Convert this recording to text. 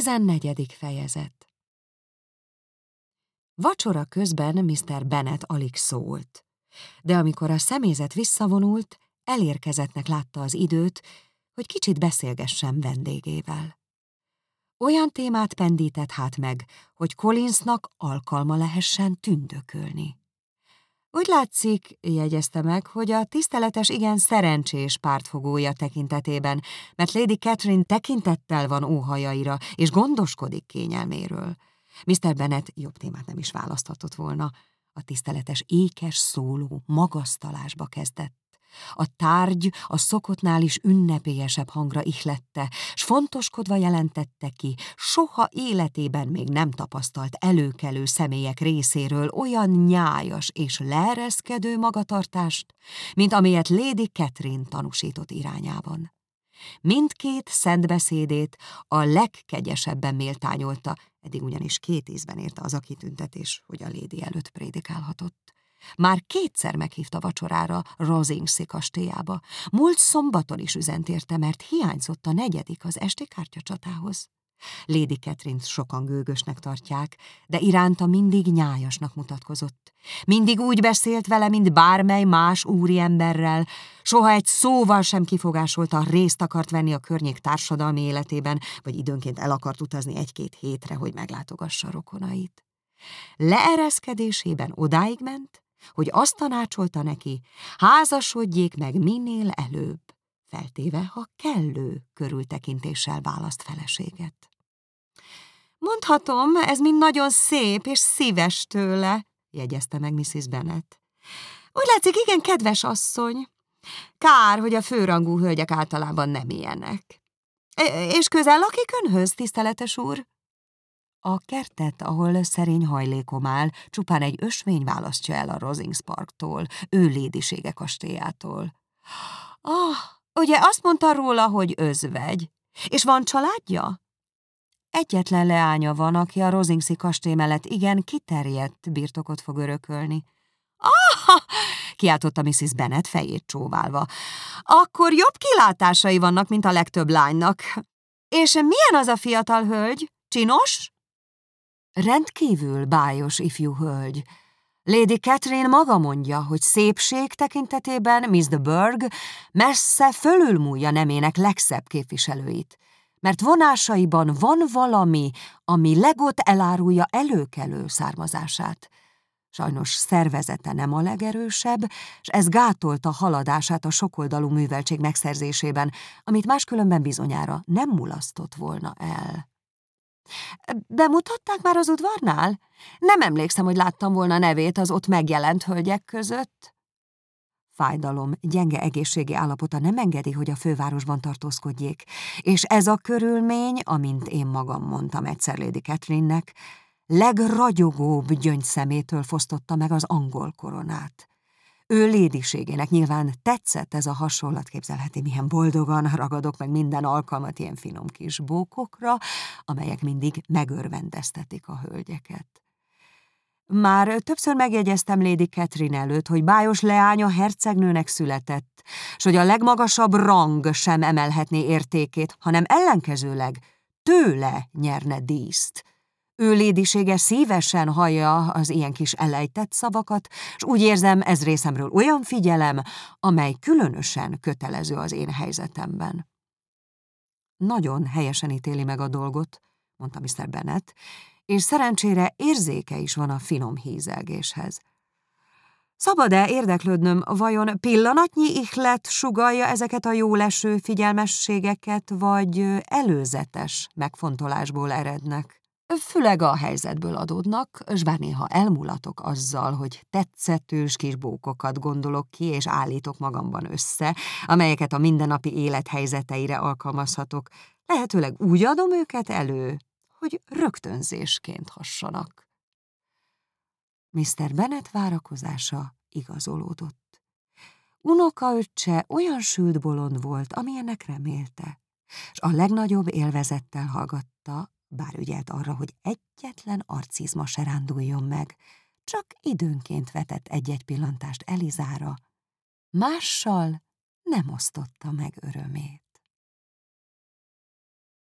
Tizennegyedik fejezet Vacsora közben Mr. Bennet alig szólt, de amikor a személyzet visszavonult, elérkezettnek látta az időt, hogy kicsit beszélgessen vendégével. Olyan témát pendített hát meg, hogy Collinsnak alkalma lehessen tündökölni. Úgy látszik, jegyezte meg, hogy a tiszteletes igen szerencsés pártfogója tekintetében, mert Lady Catherine tekintettel van óhajaira, és gondoskodik kényelméről. Mr. Bennet jobb témát nem is választhatott volna. A tiszteletes ékes szóló magasztalásba kezdett. A tárgy a szokottnál is ünnepélyesebb hangra ihlette, s fontoskodva jelentette ki, soha életében még nem tapasztalt előkelő személyek részéről olyan nyájas és leereszkedő magatartást, mint amelyet Lady Catherine tanúsított irányában. Mindkét szentbeszédét a legkegyesebben méltányolta, eddig ugyanis két ízben érte az a kitüntetés, hogy a lédi előtt prédikálhatott. Már kétszer meghívta vacsorára Rosingszi kastélyába. Múlt szombaton is üzent érte, mert hiányzott a negyedik az esti kártyacsatához. Lady catherine sokan gőgösnek tartják, de iránta mindig nyájasnak mutatkozott. Mindig úgy beszélt vele, mint bármely más úriemberrel, soha egy szóval sem kifogásolta, részt akart venni a környék társadalmi életében, vagy időnként el akart utazni egy-két hétre, hogy meglátogassa rokonait. Leereszkedésében odáig ment, hogy azt tanácsolta neki, házasodjék meg minél előbb, feltéve, ha kellő körültekintéssel választ feleséget. Mondhatom, ez mind nagyon szép és szíves tőle, jegyezte meg Mrs. Bennet. Úgy látszik, igen kedves asszony. Kár, hogy a főrangú hölgyek általában nem ilyenek. E, és közel lakik önhöz, tiszteletes úr? A kertet, ahol szerény hajlékom áll, csupán egy ösvény választja el a Rosings Parktól, ő lédisége kastélyától. Ah, ugye azt mondta róla, hogy özvegy. És van családja? Egyetlen leánya van, aki a Rosingsi kastély mellett igen kiterjedt birtokot fog örökölni. Ah! kiáltotta Mrs. Bennet fejét csóválva. Akkor jobb kilátásai vannak, mint a legtöbb lánynak. És milyen az a fiatal hölgy? Csinos? Rendkívül bájos ifjú hölgy. Lady Catherine maga mondja, hogy szépség tekintetében Miss de Burgh messze fölülmúlja nemének legszebb képviselőit, mert vonásaiban van valami, ami legott elárulja előkelő származását. Sajnos szervezete nem a legerősebb, és ez gátolta haladását a sokoldalú műveltség megszerzésében, amit máskülönben bizonyára nem mulasztott volna el. Bemutatták már az udvarnál? Nem emlékszem, hogy láttam volna nevét az ott megjelent hölgyek között. Fájdalom, gyenge egészségi állapota nem engedi, hogy a fővárosban tartózkodjék, és ez a körülmény, amint én magam mondtam egyszer Lady Catherine-nek, legragyogóbb gyöngyszemétől fosztotta meg az angol koronát. Ő lédiségének nyilván tetszett ez a hasonlat, képzelheti, milyen boldogan ragadok meg minden alkalmat ilyen finom kis bókokra, amelyek mindig megörvendeztetik a hölgyeket. Már többször megjegyeztem Lady Catherine előtt, hogy bájos leánya hercegnőnek született, s hogy a legmagasabb rang sem emelhetné értékét, hanem ellenkezőleg tőle nyerne díszt. Ő lédisége szívesen hallja az ilyen kis elejtett szavakat, és úgy érzem, ez részemről olyan figyelem, amely különösen kötelező az én helyzetemben. Nagyon helyesen ítéli meg a dolgot, mondta Mr. Bennet, és szerencsére érzéke is van a finom hízelgéshez. Szabad-e érdeklődnöm, vajon pillanatnyi ihlet sugalja ezeket a jóleső figyelmességeket, vagy előzetes megfontolásból erednek? Főleg a helyzetből adódnak, s bár néha elmulatok azzal, hogy tetszetős kis bókokat gondolok ki, és állítok magamban össze, amelyeket a mindennapi élet helyzeteire alkalmazhatok, lehetőleg úgy adom őket elő, hogy rögtönzésként hassanak. Mr. Bennet várakozása igazolódott. Unokaöccse olyan sült bolond volt, amilyennek remélte, és a legnagyobb élvezettel hallgatta, bár ügyelt arra, hogy egyetlen arcizma se ránduljon meg, csak időnként vetett egy-egy pillantást Elizára, mással nem osztotta meg örömét.